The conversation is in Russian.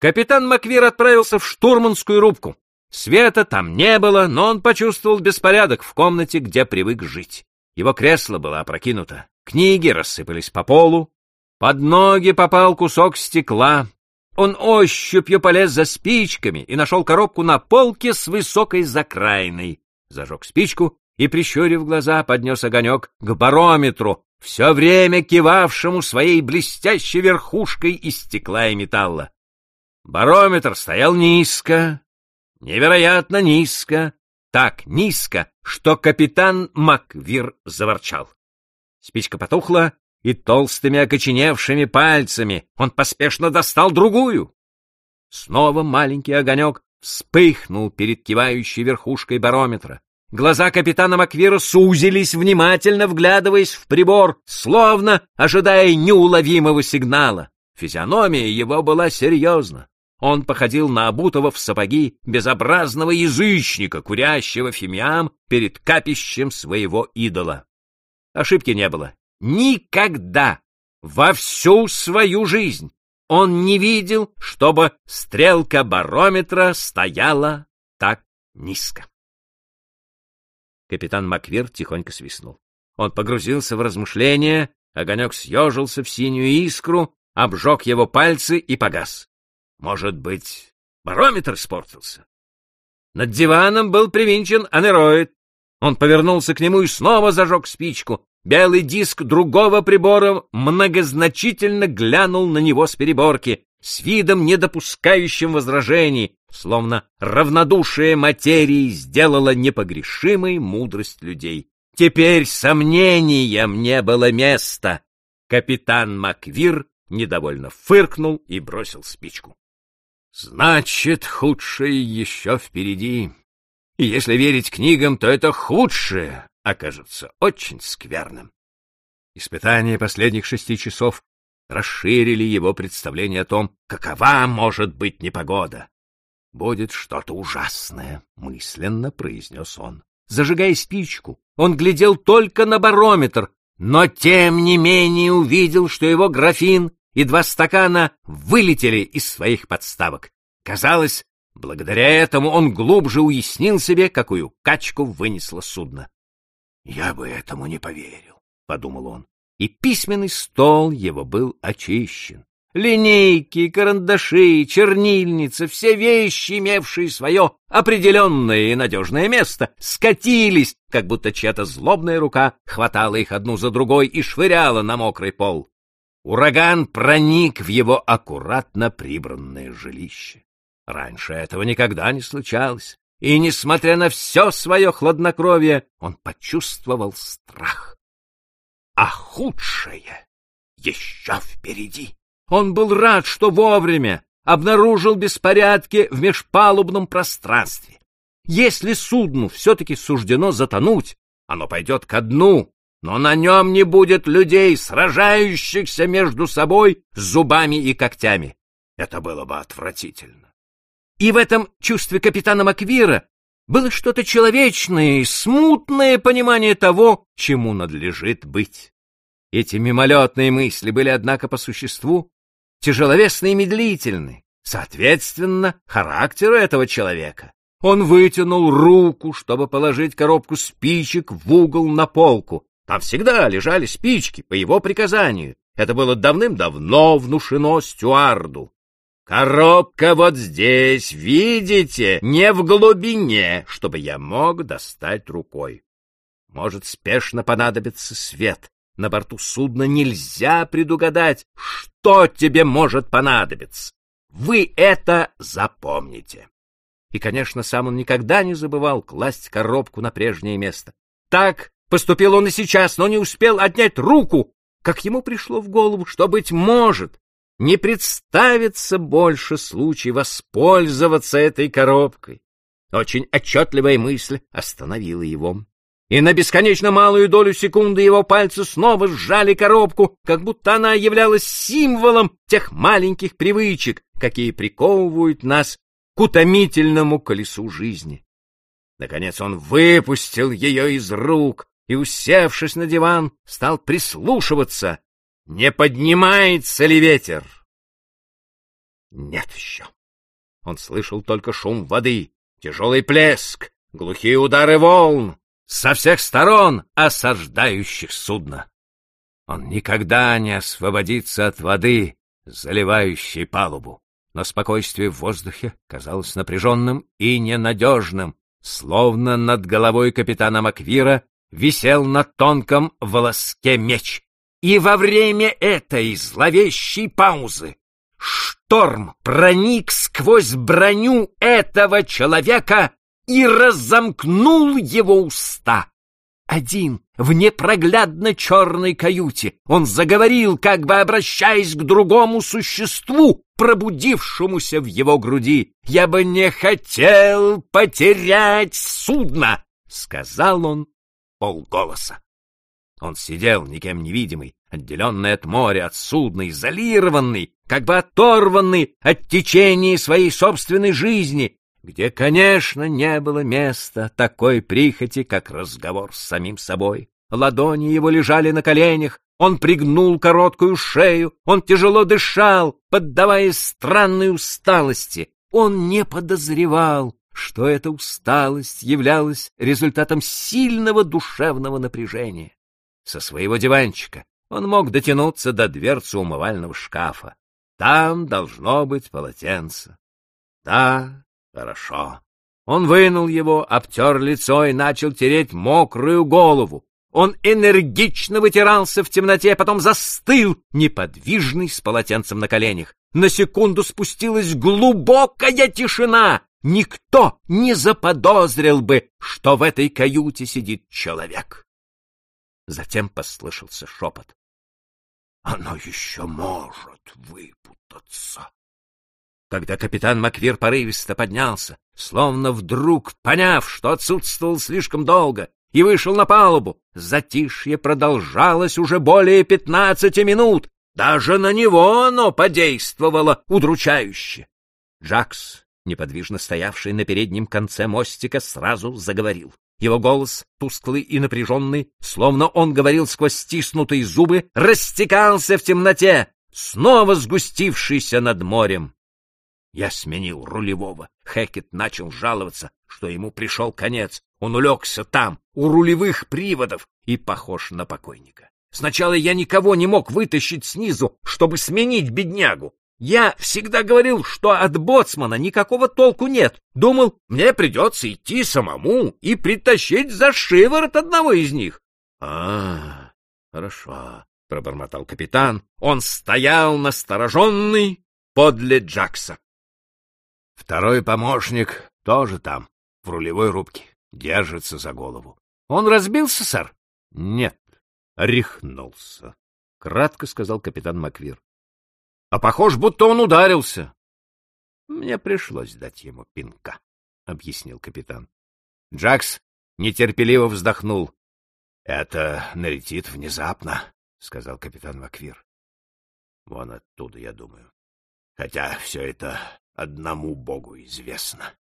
Капитан Маквир отправился в штурманскую рубку. Света там не было, но он почувствовал беспорядок в комнате, где привык жить. Его кресло было опрокинуто, книги рассыпались по полу, под ноги попал кусок стекла. Он ощупью полез за спичками и нашел коробку на полке с высокой закраиной. Зажег спичку и, прищурив глаза, поднес огонек к барометру, все время кивавшему своей блестящей верхушкой из стекла и металла. Барометр стоял низко, невероятно низко, так низко, что капитан Маквир заворчал. Спичка потухла, и толстыми окоченевшими пальцами он поспешно достал другую. Снова маленький огонек вспыхнул перед кивающей верхушкой барометра. Глаза капитана Маквира сузились, внимательно вглядываясь в прибор, словно ожидая неуловимого сигнала. Физиономия его была серьезна. Он походил на обутого в сапоги безобразного язычника, курящего фимиам перед капищем своего идола. Ошибки не было. Никогда во всю свою жизнь он не видел, чтобы стрелка барометра стояла так низко. Капитан Маквир тихонько свистнул. Он погрузился в размышления, огонек съежился в синюю искру, обжег его пальцы и погас. Может быть, барометр испортился? Над диваном был привинчен анероид. Он повернулся к нему и снова зажег спичку. Белый диск другого прибора многозначительно глянул на него с переборки, с видом, не допускающим возражений, словно равнодушие материи сделало непогрешимой мудрость людей. Теперь сомнениям не было места. Капитан Маквир недовольно фыркнул и бросил спичку. Значит, худшее еще впереди. И если верить книгам, то это худшее окажется очень скверным. Испытания последних шести часов расширили его представление о том, какова может быть непогода. «Будет что-то ужасное», — мысленно произнес он. Зажигая спичку, он глядел только на барометр, но тем не менее увидел, что его графин и два стакана вылетели из своих подставок. Казалось, благодаря этому он глубже уяснил себе, какую качку вынесло судно. «Я бы этому не поверил», — подумал он. И письменный стол его был очищен. Линейки, карандаши, чернильница, все вещи, имевшие свое определенное и надежное место, скатились, как будто чья-то злобная рука хватала их одну за другой и швыряла на мокрый пол. Ураган проник в его аккуратно прибранное жилище. Раньше этого никогда не случалось, и, несмотря на все свое хладнокровие, он почувствовал страх. А худшее еще впереди. Он был рад, что вовремя обнаружил беспорядки в межпалубном пространстве. Если судну все-таки суждено затонуть, оно пойдет ко дну, но на нем не будет людей, сражающихся между собой зубами и когтями. Это было бы отвратительно. И в этом чувстве капитана Маквира было что-то человечное и смутное понимание того, чему надлежит быть. Эти мимолетные мысли были, однако, по существу тяжеловесны и медлительны, соответственно, характеру этого человека. Он вытянул руку, чтобы положить коробку спичек в угол на полку. Там всегда лежали спички по его приказанию. Это было давным-давно внушено стюарду. Коробка вот здесь, видите, не в глубине, чтобы я мог достать рукой. Может, спешно понадобится свет. На борту судна нельзя предугадать, что тебе может понадобиться. Вы это запомните. И, конечно, сам он никогда не забывал класть коробку на прежнее место. Так поступил он и сейчас, но не успел отнять руку, как ему пришло в голову, что, быть может, не представится больше случай воспользоваться этой коробкой. Очень отчетливая мысль остановила его. И на бесконечно малую долю секунды его пальцы снова сжали коробку, как будто она являлась символом тех маленьких привычек, какие приковывают нас к утомительному колесу жизни. Наконец он выпустил ее из рук и, усевшись на диван, стал прислушиваться, не поднимается ли ветер? Нет еще. Он слышал только шум воды, тяжелый плеск, глухие удары волн, со всех сторон осаждающих судно. Он никогда не освободится от воды, заливающей палубу. Но спокойствие в воздухе казалось напряженным и ненадежным, словно над головой капитана Маквира висел на тонком волоске меч. И во время этой зловещей паузы шторм проник сквозь броню этого человека и разомкнул его уста. Один, в непроглядно черной каюте, он заговорил, как бы обращаясь к другому существу, пробудившемуся в его груди. «Я бы не хотел потерять судно!» — сказал он полголоса. Он сидел, никем не видимый, отделенный от моря, от судна, изолированный, как бы оторванный от течения своей собственной жизни, где, конечно, не было места такой прихоти, как разговор с самим собой. Ладони его лежали на коленях, он пригнул короткую шею, он тяжело дышал, поддаваясь странной усталости. Он не подозревал, что эта усталость являлась результатом сильного душевного напряжения. Со своего диванчика он мог дотянуться до дверцы умывального шкафа. Там должно быть полотенце. Да, Хорошо. Он вынул его, обтер лицо и начал тереть мокрую голову. Он энергично вытирался в темноте, потом застыл, неподвижный, с полотенцем на коленях. На секунду спустилась глубокая тишина. Никто не заподозрил бы, что в этой каюте сидит человек. Затем послышался шепот. — Оно еще может выпутаться. Когда капитан Маквир порывисто поднялся, словно вдруг поняв, что отсутствовал слишком долго, и вышел на палубу, затишье продолжалось уже более пятнадцати минут. Даже на него оно подействовало удручающе. Джакс, неподвижно стоявший на переднем конце мостика, сразу заговорил. Его голос, тусклый и напряженный, словно он говорил сквозь стиснутые зубы, растекался в темноте, снова сгустившийся над морем. Я сменил рулевого. Хекет начал жаловаться, что ему пришел конец. Он улегся там, у рулевых приводов, и похож на покойника. Сначала я никого не мог вытащить снизу, чтобы сменить беднягу. Я всегда говорил, что от боцмана никакого толку нет. Думал, мне придется идти самому и притащить за шиворот одного из них. — А, хорошо, — пробормотал капитан. Он стоял настороженный подле Джакса. Второй помощник тоже там, в рулевой рубке, держится за голову. Он разбился, сэр? Нет, рехнулся, — кратко сказал капитан Маквир. А похож, будто он ударился. Мне пришлось дать ему пинка, — объяснил капитан. Джакс нетерпеливо вздохнул. — Это налетит внезапно, — сказал капитан Маквир. — Вон оттуда, я думаю. Хотя все это одному Богу известно.